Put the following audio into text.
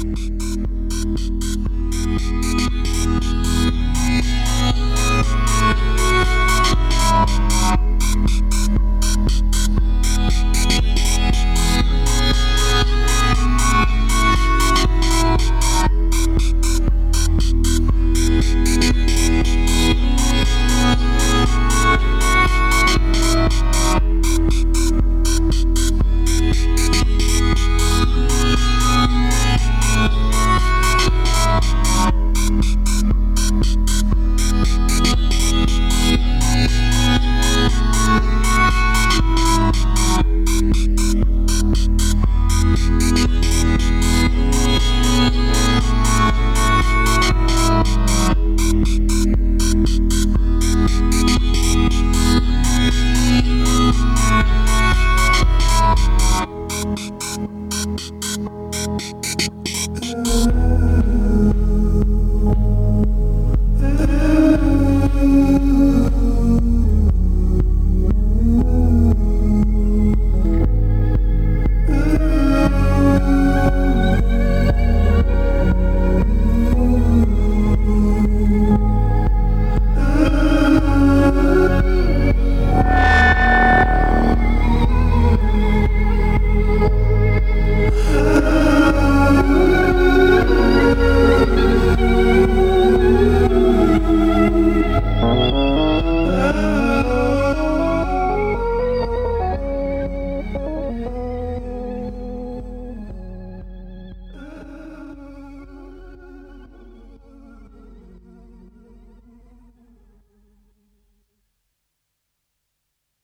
Thank you. you.